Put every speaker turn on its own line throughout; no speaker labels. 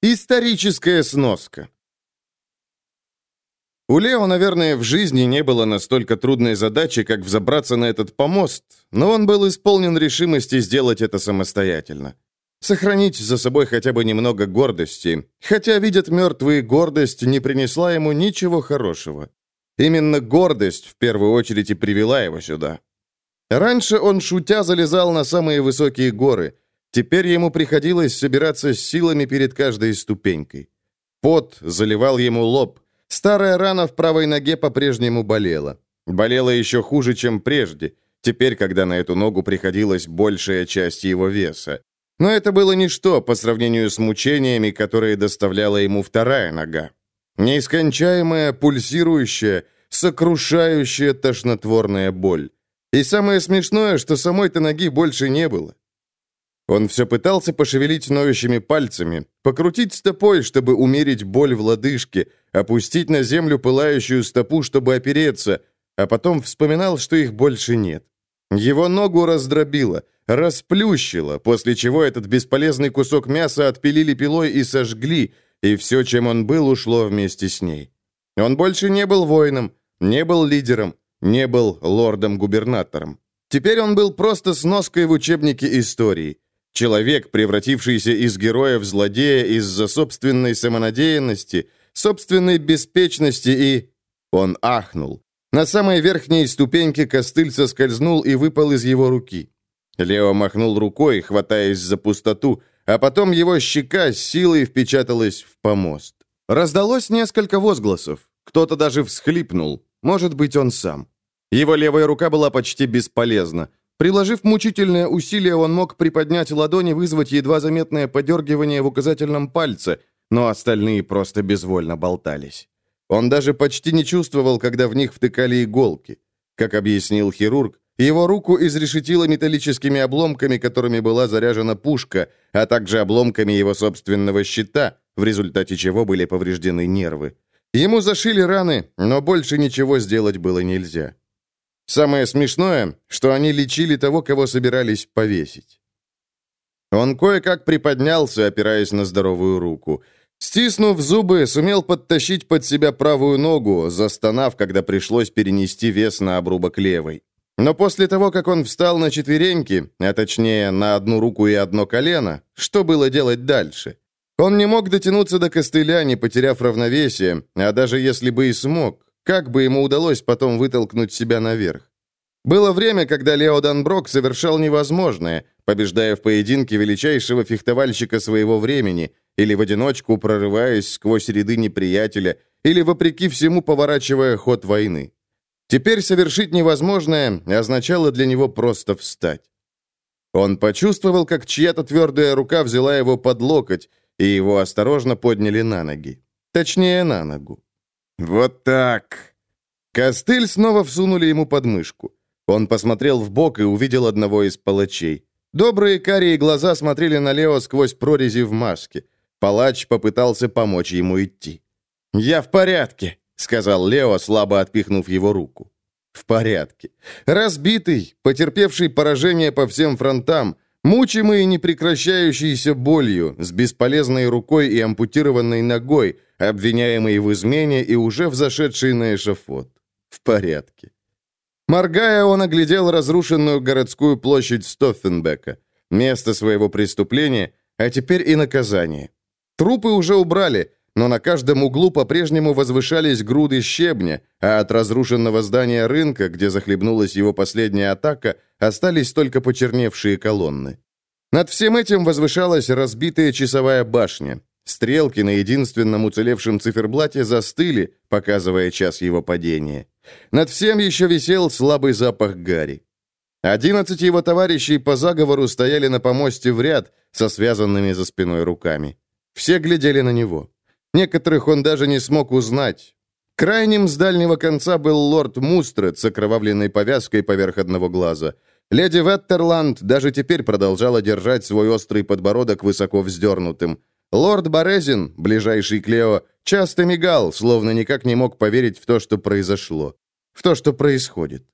Историческая сноска. У Лео, наверное, в жизни не было настолько трудной задачи, как взобраться на этот помост, но он был исполнен решимости сделать это самостоятельно. Сохранить за собой хотя бы немного гордости, хотя, видят мертвые, гордость не принесла ему ничего хорошего. Именно гордость в первую очередь и привела его сюда. Раньше он, шутя, залезал на самые высокие горы – Теперь ему приходилось собираться с силами перед каждой ступенькой. Пот заливал ему лоб. Старая рана в правой ноге по-прежнему болела. Болела еще хуже, чем прежде, теперь, когда на эту ногу приходилась большая часть его веса. Но это было ничто по сравнению с мучениями, которые доставляла ему вторая нога. Неискончаемая, пульсирующая, сокрушающая тошнотворная боль. И самое смешное, что самой-то ноги больше не было. Он все пытался пошевелить ноющими пальцами, покрутить стопой, чтобы умерить боль в лодыжке, опустить на землю пылающую стопу, чтобы опереться, а потом вспоминал, что их больше нет. Его ногу раздробило, расплющило, после чего этот бесполезный кусок мяса отпилили пилой и сожгли, и все, чем он был, ушло вместе с ней. Он больше не был воином, не был лидером, не был лордом-губернатором. Теперь он был просто сноской в учебнике истории – Человек, превратившийся из героя в злодея из-за собственной самонадеянности, собственной беспечности и... Он ахнул. На самой верхней ступеньке костыль соскользнул и выпал из его руки. Лео махнул рукой, хватаясь за пустоту, а потом его щека с силой впечаталась в помост. Раздалось несколько возгласов. Кто-то даже всхлипнул. Может быть, он сам. Его левая рука была почти бесполезна. Приложив мучительное усилие, он мог приподнять ладони вызвать едва заметное подергивание в указательном пальце, но остальные просто безвольно болтались. Он даже почти не чувствовал, когда в них втыкали иголки. Как объяснил хирург, его руку изрешетило металлическими обломками, которыми была заряжена пушка, а также обломками его собственного щита, в результате чего были повреждены нервы. Ему зашили раны, но больше ничего сделать было нельзя. Самое смешное, что они лечили того, кого собирались повесить. Он кое-как приподнялся, опираясь на здоровую руку. Стиснув зубы, сумел подтащить под себя правую ногу, застонав, когда пришлось перенести вес на обрубок левой. Но после того, как он встал на четвереньки, а точнее на одну руку и одно колено, что было делать дальше? Он не мог дотянуться до костыля, не потеряв равновесие, а даже если бы и смог, как бы ему удалось потом вытолкнуть себя наверх? Было время, когда Лео Данброк совершал невозможное, побеждая в поединке величайшего фехтовальщика своего времени, или в одиночку прорываясь сквозь ряды неприятеля, или вопреки всему поворачивая ход войны. Теперь совершить невозможное означало для него просто встать. Он почувствовал, как чья-то твердая рука взяла его под локоть, и его осторожно подняли на ноги. Точнее, на ногу. «Вот так!» Костыль снова всунули ему под мышку. Он посмотрел в бок и увидел одного из палачей. Добрые карие глаза смотрели на Лео сквозь прорези в маске. Палач попытался помочь ему идти. «Я в порядке», — сказал Лео, слабо отпихнув его руку. «В порядке. Разбитый, потерпевший поражение по всем фронтам, мучимый непрекращающейся болью, с бесполезной рукой и ампутированной ногой, обвиняемый в измене и уже взошедший на эшафот. В порядке. Моргая, он оглядел разрушенную городскую площадь Стоффенбека, место своего преступления, а теперь и наказание. Трупы уже убрали, но на каждом углу по-прежнему возвышались груды щебня, а от разрушенного здания рынка, где захлебнулась его последняя атака, остались только почерневшие колонны. Над всем этим возвышалась разбитая часовая башня. Стрелки на единственном уцелевшем циферблате застыли, показывая час его падения. Над всем еще висел слабый запах гари. Одиннадцать его товарищей по заговору стояли на помосте в ряд со связанными за спиной руками. Все глядели на него. Некоторых он даже не смог узнать. Крайним с дальнего конца был лорд Мустред с окровавленной повязкой поверх одного глаза. Леди Веттерланд даже теперь продолжала держать свой острый подбородок высоко вздернутым. Лорд Борезин, ближайший к Лео, часто мигал, словно никак не мог поверить в то, что произошло, в то, что происходит.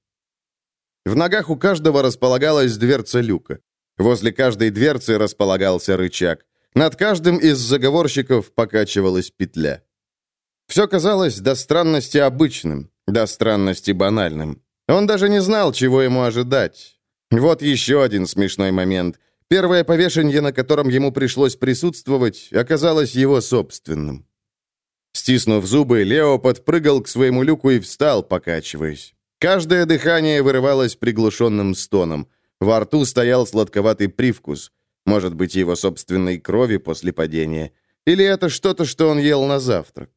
В ногах у каждого располагалась дверца люка. Возле каждой дверцы располагался рычаг. Над каждым из заговорщиков покачивалась петля. Все казалось до странности обычным, до странности банальным. Он даже не знал, чего ему ожидать. Вот еще один смешной момент. Первое повешение, на котором ему пришлось присутствовать, оказалось его собственным. Стиснув зубы, Лео подпрыгал к своему люку и встал, покачиваясь. Каждое дыхание вырывалось приглушенным стоном. Во рту стоял сладковатый привкус. Может быть, его собственной крови после падения. Или это что-то, что он ел на завтрак.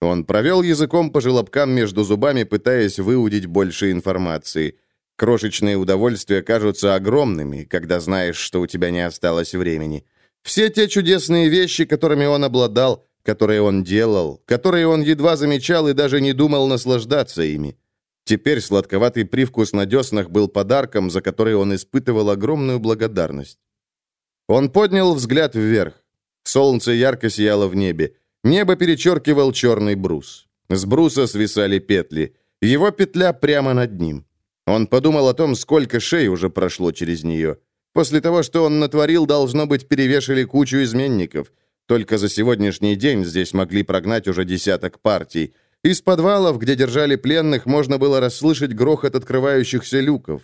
Он провел языком по желобкам между зубами, пытаясь выудить больше информации. Крошечные удовольствия кажутся огромными, когда знаешь, что у тебя не осталось времени. Все те чудесные вещи, которыми он обладал, которые он делал, которые он едва замечал и даже не думал наслаждаться ими. Теперь сладковатый привкус на деснах был подарком, за который он испытывал огромную благодарность. Он поднял взгляд вверх. Солнце ярко сияло в небе. Небо перечеркивал черный брус. С бруса свисали петли. Его петля прямо над ним. Он подумал о том, сколько шей уже прошло через нее. После того, что он натворил, должно быть, перевешали кучу изменников. Только за сегодняшний день здесь могли прогнать уже десяток партий. Из подвалов, где держали пленных, можно было расслышать грохот открывающихся люков.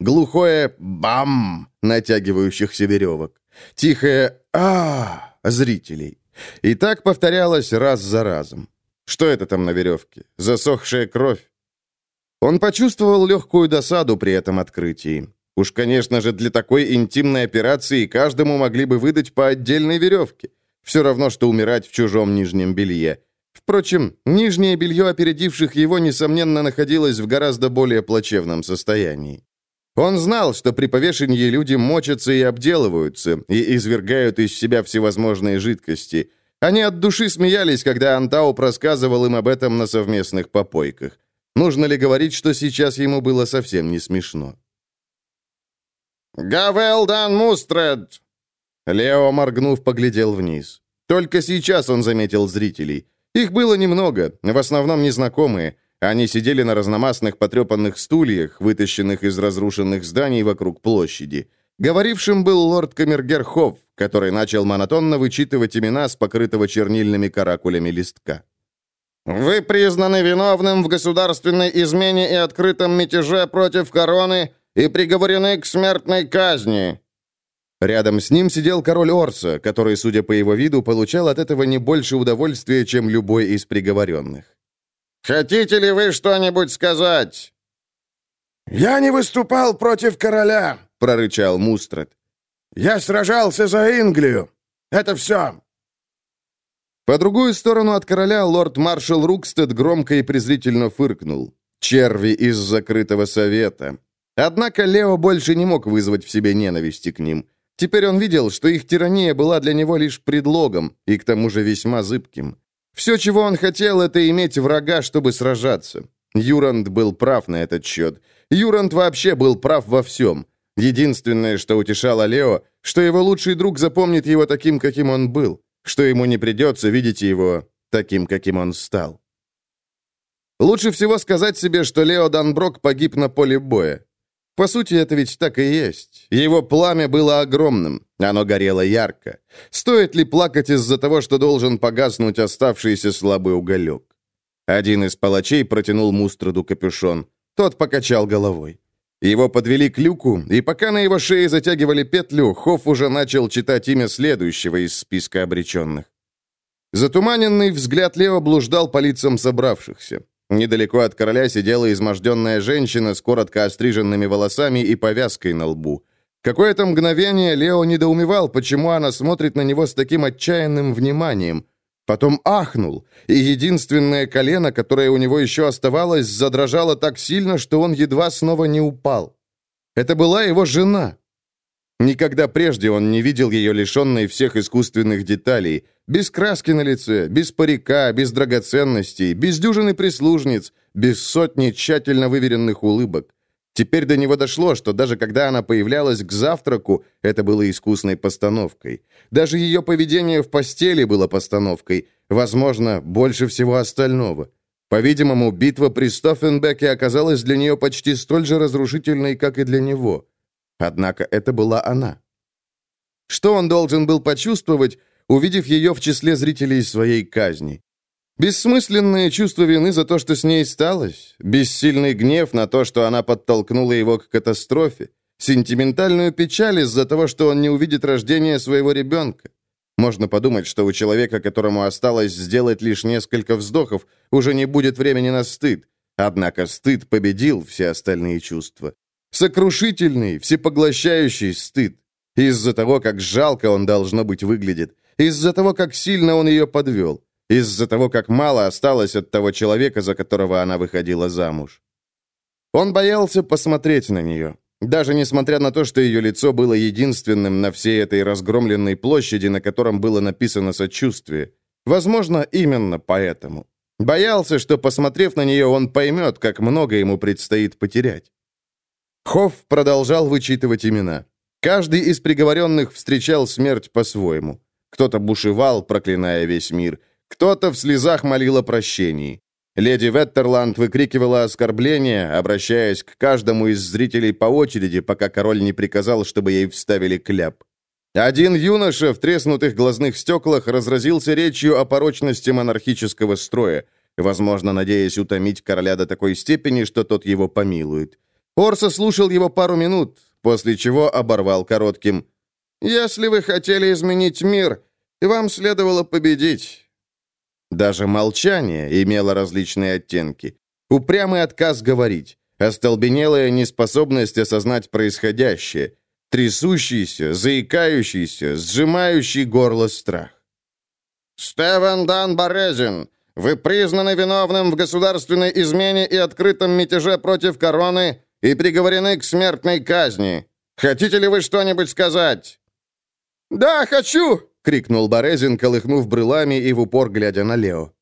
Глухое «бам» натягивающихся веревок. Тихое а, зрителей. И так повторялось раз за разом. Что это там на веревке? Засохшая кровь? Он почувствовал легкую досаду при этом открытии. Уж, конечно же, для такой интимной операции каждому могли бы выдать по отдельной веревке. Все равно, что умирать в чужом нижнем белье. Впрочем, нижнее белье опередивших его, несомненно, находилось в гораздо более плачевном состоянии. Он знал, что при повешении люди мочатся и обделываются, и извергают из себя всевозможные жидкости. Они от души смеялись, когда Антау просказывал им об этом на совместных попойках. Нужно ли говорить, что сейчас ему было совсем не смешно?
«Гавелдан Мустред!»
Лео, моргнув, поглядел вниз. Только сейчас он заметил зрителей. Их было немного, в основном незнакомые. Они сидели на разномастных потрепанных стульях, вытащенных из разрушенных зданий вокруг площади. Говорившим был лорд Камергер Хофф, который начал монотонно вычитывать имена с покрытого чернильными каракулями листка.
«Вы признаны виновным в государственной измене и открытом мятеже против короны и приговорены к смертной казни».
Рядом с ним сидел король Орса, который, судя по его виду, получал от этого не больше удовольствия, чем любой из приговоренных.
Хотите ли вы что-нибудь сказать?»
«Я не выступал против короля», — прорычал Мустрат. «Я сражался за Инглию. Это все».
По другую сторону от короля лорд-маршал Рукстед громко и презрительно фыркнул. Черви из закрытого совета. Однако Лео больше не мог вызвать в себе ненависти к ним. Теперь он видел, что их тирания была для него лишь предлогом, и к тому же весьма зыбким. Все, чего он хотел, это иметь врага, чтобы сражаться. Юранд был прав на этот счет. Юранд вообще был прав во всем. Единственное, что утешало Лео, что его лучший друг запомнит его таким, каким он был, что ему не придется видеть его таким, каким он стал. Лучше всего сказать себе, что Лео Данброк погиб на поле боя. По сути, это ведь так и есть. Его пламя было огромным, оно горело ярко. Стоит ли плакать из-за того, что должен погаснуть оставшийся слабый уголек? Один из палачей протянул Мустраду капюшон. Тот покачал головой. Его подвели к люку, и пока на его шее затягивали петлю, Хофф уже начал читать имя следующего из списка обреченных. Затуманенный взгляд Лео блуждал по лицам собравшихся. Недалеко от короля сидела изможденная женщина с коротко остриженными волосами и повязкой на лбу. Какое-то мгновение Лео недоумевал, почему она смотрит на него с таким отчаянным вниманием. Потом ахнул, и единственное колено, которое у него еще оставалось, задрожало так сильно, что он едва снова не упал. Это была его жена. Никогда прежде он не видел ее лишенной всех искусственных деталей, без краски на лице, без парика, без драгоценностей, без дюжины прислужниц, без сотни тщательно выверенных улыбок. Теперь до него дошло, что даже когда она появлялась к завтраку, это было искусной постановкой. Даже ее поведение в постели было постановкой, возможно, больше всего остального. По-видимому, битва при Стоффенбеке оказалась для нее почти столь же разрушительной, как и для него. Однако это была она. Что он должен был почувствовать, увидев ее в числе зрителей своей казни? Бессмысленное чувство вины за то, что с ней сталось, бессильный гнев на то, что она подтолкнула его к катастрофе, сентиментальную печаль из-за того, что он не увидит рождения своего ребенка. Можно подумать, что у человека, которому осталось сделать лишь несколько вздохов, уже не будет времени на стыд. Однако стыд победил все остальные чувства. Сокрушительный, всепоглощающий стыд. Из-за того, как жалко он, должно быть, выглядит. Из-за того, как сильно он ее подвел. Из-за того, как мало осталось от того человека, за которого она выходила замуж. Он боялся посмотреть на нее. Даже несмотря на то, что ее лицо было единственным на всей этой разгромленной площади, на котором было написано сочувствие. Возможно, именно поэтому. Боялся, что, посмотрев на нее, он поймет, как много ему предстоит потерять. Хофф продолжал вычитывать имена. Каждый из приговоренных встречал смерть по-своему. Кто-то бушевал, проклиная весь мир. Кто-то в слезах молил о прощении. Леди Веттерланд выкрикивала оскорбления, обращаясь к каждому из зрителей по очереди, пока король не приказал, чтобы ей вставили кляп. Один юноша в треснутых глазных стеклах разразился речью о порочности монархического строя, возможно, надеясь утомить короля до такой степени, что тот его помилует. Орса слушал его пару минут, после чего оборвал коротким «Если вы хотели изменить мир, вам следовало победить. Даже молчание имело различные оттенки. Упрямый отказ говорить, остолбенелая неспособность осознать происходящее, трясущийся, заикающийся, сжимающий горло страх.
«Стевен Дан Борезин, вы признаны виновным в государственной измене и открытом мятеже против короны и приговорены к смертной казни. Хотите ли вы что-нибудь сказать?»
«Да, хочу!»
— крикнул Борезин, колыхнув брылами и в упор глядя на Лео.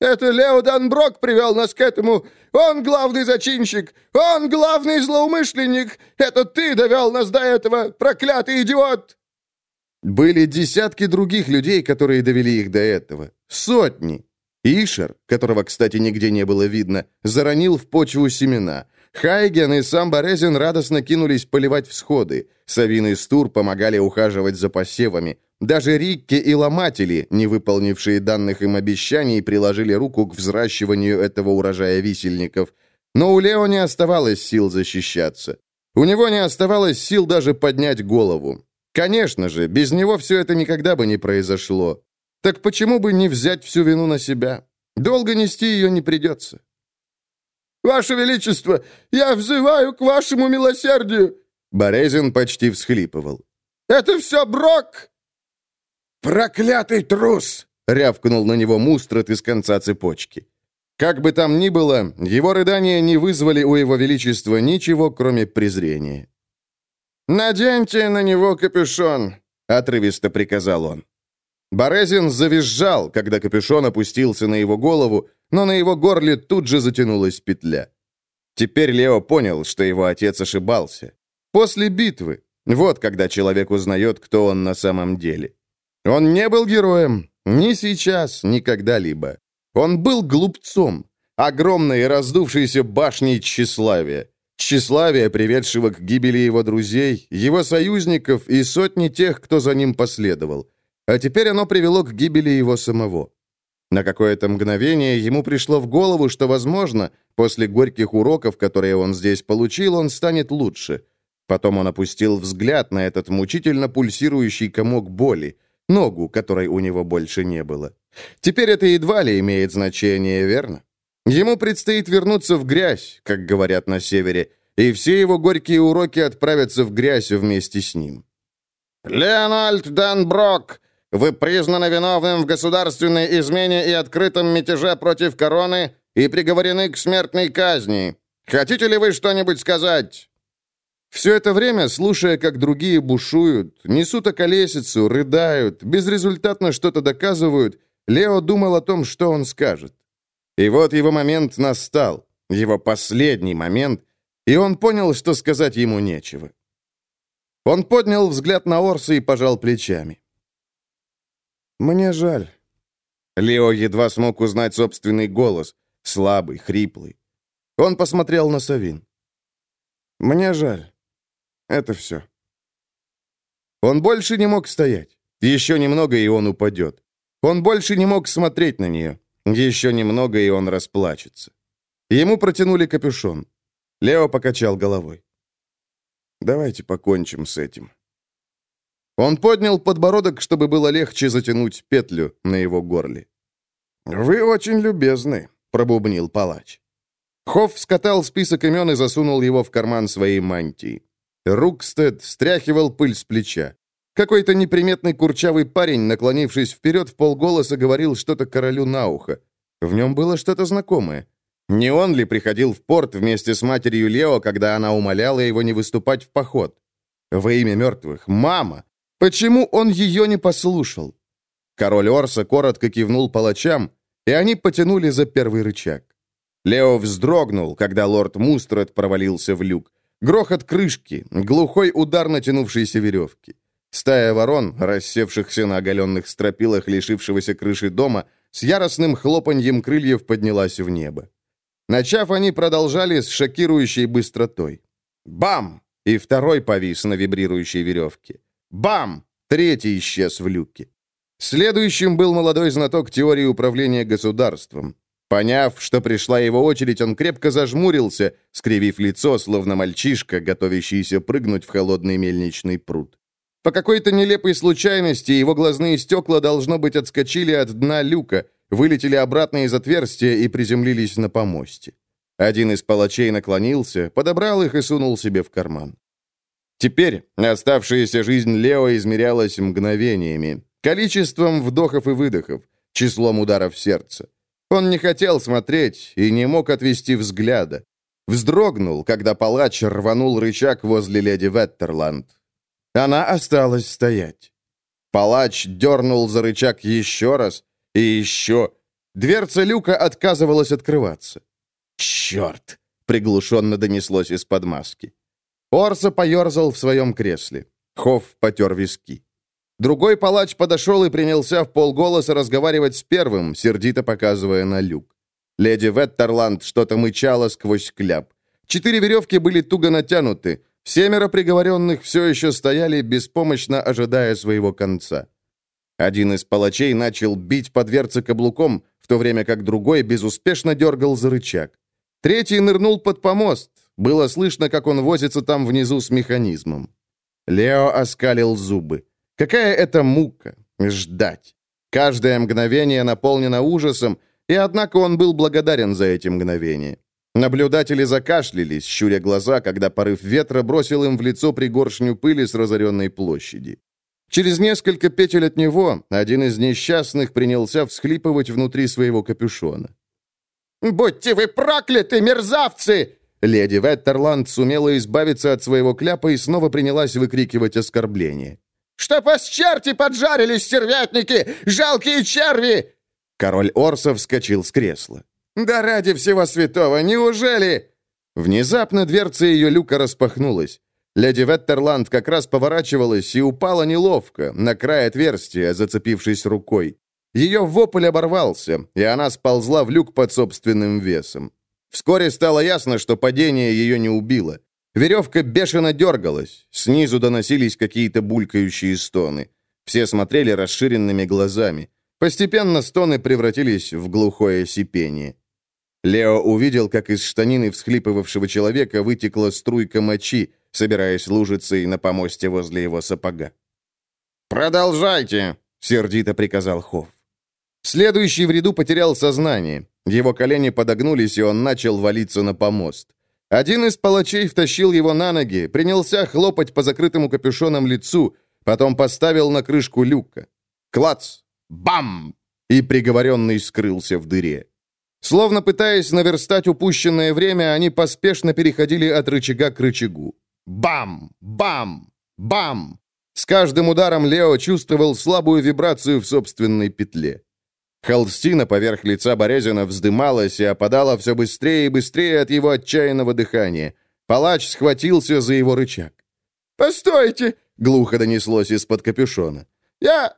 «Это Лео Данброк привел нас к этому! Он главный зачинщик! Он главный злоумышленник! Это ты довел нас до этого, проклятый идиот!»
Были десятки других людей, которые довели их до этого. Сотни. Ишер, которого, кстати, нигде не было видно, заронил в почву семена. Хайген и сам Борезин радостно кинулись поливать всходы. Савин и Стур помогали ухаживать за посевами. Даже Рикки и ломатели, не выполнившие данных им обещаний, приложили руку к взращиванию этого урожая висельников. Но у Лео не оставалось сил защищаться. У него не оставалось сил даже поднять голову. Конечно же, без него все это никогда бы не произошло. Так почему бы не взять всю вину на себя? Долго нести ее не придется.
«Ваше Величество, я взываю к вашему милосердию!»
Борезин почти всхлипывал.
«Это все Брок!»
«Проклятый трус!»
— рявкнул на него мустрот из конца цепочки. Как бы там ни было, его рыдания не вызвали у его величества ничего, кроме презрения.
«Наденьте на него капюшон», — отрывисто приказал он.
Борезин завизжал, когда капюшон опустился на его голову, но на его горле тут же затянулась петля. Теперь Лео понял, что его отец ошибался. После битвы. Вот когда человек узнает, кто он на самом деле. Он не был героем. Ни сейчас, ни когда-либо. Он был глупцом. Огромной раздувшейся башней тщеславия. Тщеславия, приведшего к гибели его друзей, его союзников и сотни тех, кто за ним последовал. А теперь оно привело к гибели его самого. На какое-то мгновение ему пришло в голову, что, возможно, после горьких уроков, которые он здесь получил, он станет лучше. Потом он опустил взгляд на этот мучительно пульсирующий комок боли, ногу, которой у него больше не было. Теперь это едва ли имеет значение, верно? Ему предстоит вернуться в грязь, как говорят на севере, и все его горькие уроки отправятся в грязь вместе с ним.
«Леональд Данброк, вы признаны виновным в государственной измене и открытом мятеже против короны и приговорены к смертной казни. Хотите ли вы что-нибудь сказать?»
Все это время, слушая, как другие бушуют, несут околесицу, рыдают, безрезультатно что-то доказывают, Лео думал о том, что он скажет. И вот его момент настал, его последний момент, и он понял, что сказать ему нечего. Он поднял взгляд на Орса и пожал плечами. «Мне жаль». Лео едва смог узнать собственный голос, слабый, хриплый. Он посмотрел на Савин. «Мне жаль. Это все». Он больше не мог стоять. Еще немного, и он упадет. Он больше не мог смотреть на нее. Еще немного, и он расплачется. Ему протянули капюшон. Лео покачал головой. «Давайте покончим с этим». Он поднял подбородок, чтобы было легче затянуть петлю на его горле. «Вы очень любезны», — пробубнил палач. Хофф скатал список имен и засунул его в карман своей мантии. Рукстед стряхивал пыль с плеча. Какой-то неприметный курчавый парень, наклонившись вперед, в полголоса говорил что-то королю на ухо. В нем было что-то знакомое. Не он ли приходил в порт вместе с матерью Лео, когда она умоляла его не выступать в поход? Во имя мертвых, мама! Почему он ее не послушал? Король Орса коротко кивнул палачам, и они потянули за первый рычаг. Лео вздрогнул, когда лорд Мустред провалился в люк. Грохот крышки, глухой удар натянувшейся веревки. Стая ворон, рассевшихся на оголенных стропилах лишившегося крыши дома, с яростным хлопаньем крыльев поднялась в небо. Начав, они продолжали с шокирующей быстротой. Бам! И второй повис на вибрирующей веревке. Бам! Третий исчез в люке. Следующим был молодой знаток теории управления государством. Поняв, что пришла его очередь, он крепко зажмурился, скривив лицо, словно мальчишка, готовящийся прыгнуть в холодный мельничный пруд. По какой-то нелепой случайности его глазные стекла, должно быть, отскочили от дна люка, вылетели обратно из отверстия и приземлились на помосте. Один из палачей наклонился, подобрал их и сунул себе в карман. Теперь оставшаяся жизнь Лео измерялась мгновениями, количеством вдохов и выдохов, числом ударов сердца. Он не хотел смотреть и не мог отвести взгляда. Вздрогнул, когда палач рванул рычаг возле леди Веттерланд. Она осталась стоять. Палач дернул за рычаг еще раз и еще. Дверца люка отказывалась открываться. «Черт!» — приглушенно донеслось из-под маски. Орса поерзал в своем кресле. Хофф потер виски. Другой палач подошел и принялся в полголоса разговаривать с первым, сердито показывая на люк. Леди Веттерланд что-то мычала сквозь кляп. Четыре веревки были туго натянуты. Семеро приговоренных все еще стояли, беспомощно ожидая своего конца. Один из палачей начал бить по дверце каблуком, в то время как другой безуспешно дергал за рычаг. Третий нырнул под помост. Было слышно, как он возится там внизу с механизмом. Лео оскалил зубы. Какая это мука — ждать. Каждое мгновение наполнено ужасом, и однако он был благодарен за эти мгновения. Наблюдатели закашлялись, щуря глаза, когда порыв ветра бросил им в лицо пригоршню пыли с разоренной площади. Через несколько петель от него один из несчастных принялся всхлипывать внутри своего капюшона. «Будьте вы прокляты, мерзавцы!» Леди Веттерланд сумела избавиться от своего кляпа и снова принялась выкрикивать оскорбления. «Чтоб вас черти поджарили, стервятники! Жалкие черви!» Король Орсов вскочил с кресла. «Да ради всего святого, неужели...» Внезапно дверца ее люка распахнулась. Леди Веттерланд как раз поворачивалась и упала неловко, на край отверстия, зацепившись рукой. Ее вопль оборвался, и она сползла в люк под собственным весом. Вскоре стало ясно, что падение ее не убило. Веревка бешено дергалась, снизу доносились какие-то булькающие стоны. Все смотрели расширенными глазами. Постепенно стоны превратились в глухое сипение. Лео увидел, как из штанины всхлипывавшего человека вытекла струйка мочи, собираясь лужицей на помосте возле его сапога.
«Продолжайте!» — сердито приказал Хофф.
Следующий в ряду потерял сознание. Его колени подогнулись, и он начал валиться на помост. Один из палачей втащил его на ноги, принялся хлопать по закрытому капюшоном лицу, потом поставил на крышку люка. Клац! Бам! И приговоренный скрылся в дыре. Словно пытаясь наверстать упущенное время, они поспешно переходили от рычага к рычагу. Бам! Бам! Бам! С каждым ударом Лео чувствовал слабую вибрацию в собственной петле. Холстина поверх лица Борезина вздымалась и опадала все быстрее и быстрее от его отчаянного дыхания. Палач схватился за его рычаг. «Постойте!» — глухо донеслось из-под капюшона. «Я...»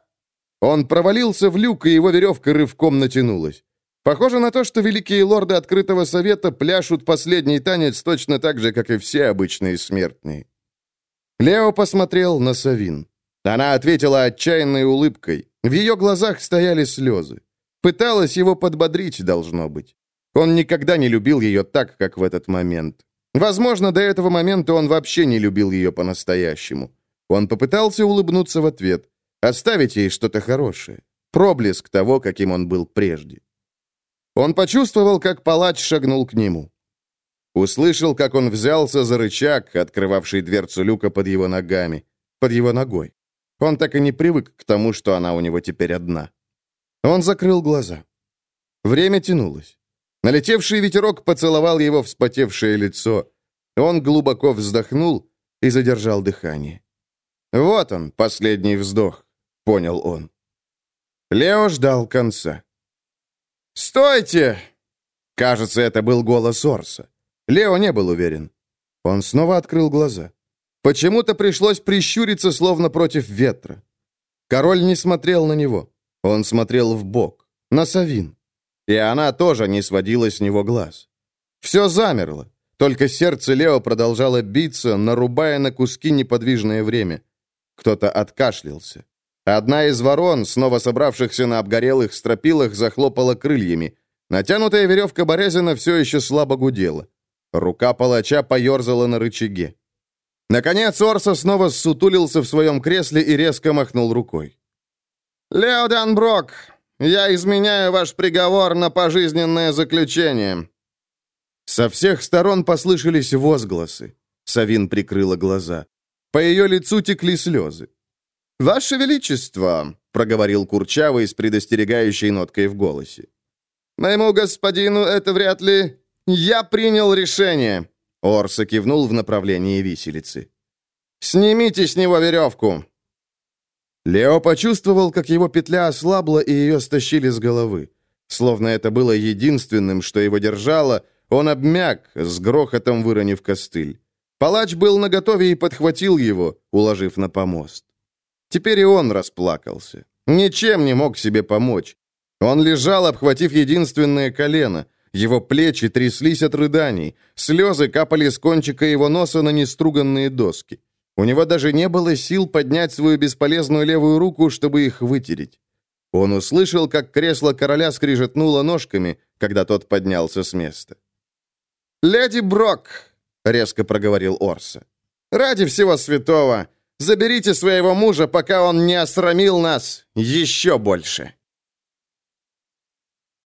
Он провалился в люк, и его веревка рывком натянулась. Похоже на то, что великие лорды Открытого Совета пляшут последний танец точно так же, как и все обычные смертные. Лео посмотрел на Савин. Она ответила отчаянной улыбкой. В ее глазах стояли слезы. Пыталась его подбодрить, должно быть. Он никогда не любил ее так, как в этот момент. Возможно, до этого момента он вообще не любил ее по-настоящему. Он попытался улыбнуться в ответ, оставить ей что-то хорошее, проблеск того, каким он был прежде. Он почувствовал, как палач шагнул к нему. Услышал, как он взялся за рычаг, открывавший дверцу люка под его ногами, под его ногой. Он так и не привык к тому, что она у него теперь одна. Он закрыл глаза. Время тянулось. Налетевший ветерок поцеловал его вспотевшее лицо. Он глубоко вздохнул и задержал дыхание. «Вот он, последний вздох», — понял он. Лео ждал конца. «Стойте!» Кажется, это был голос Орса. Лео не был уверен. Он снова открыл глаза. Почему-то пришлось прищуриться, словно против ветра. Король не смотрел на него. Он смотрел в бок, на Савин. И она тоже не сводила с него глаз. Все замерло. Только сердце Лео продолжало биться, нарубая на куски неподвижное время. Кто-то откашлялся. Одна из ворон, снова собравшихся на обгорелых стропилах, захлопала крыльями. Натянутая веревка Борезина все еще слабо гудела. Рука палача поерзала на рычаге. Наконец Орса снова сутулился в своем кресле и резко махнул рукой. «Лео Данброк, я изменяю ваш приговор на пожизненное заключение». Со всех сторон послышались возгласы. Савин прикрыла глаза. По ее лицу текли слезы. «Ваше Величество», — проговорил Курчавый с предостерегающей ноткой в голосе. «Моему господину это вряд ли...» «Я принял решение!» Орса кивнул в направлении виселицы. «Снимите с него веревку!» Лео почувствовал, как его петля ослабла, и ее стащили с головы. Словно это было единственным, что его держало, он обмяк, с грохотом выронив костыль. Палач был наготове и подхватил его, уложив на помост. Теперь и он расплакался. Ничем не мог себе помочь. Он лежал, обхватив единственное колено. Его плечи тряслись от рыданий, слезы капали с кончика его носа на неструганные доски. У него даже не было сил поднять свою бесполезную левую руку, чтобы их вытереть. Он услышал, как кресло короля скрижетнуло ножками, когда тот поднялся с места. «Леди Брок!» — резко проговорил Орса. «Ради всего святого, заберите своего мужа, пока он не осрамил нас еще больше!»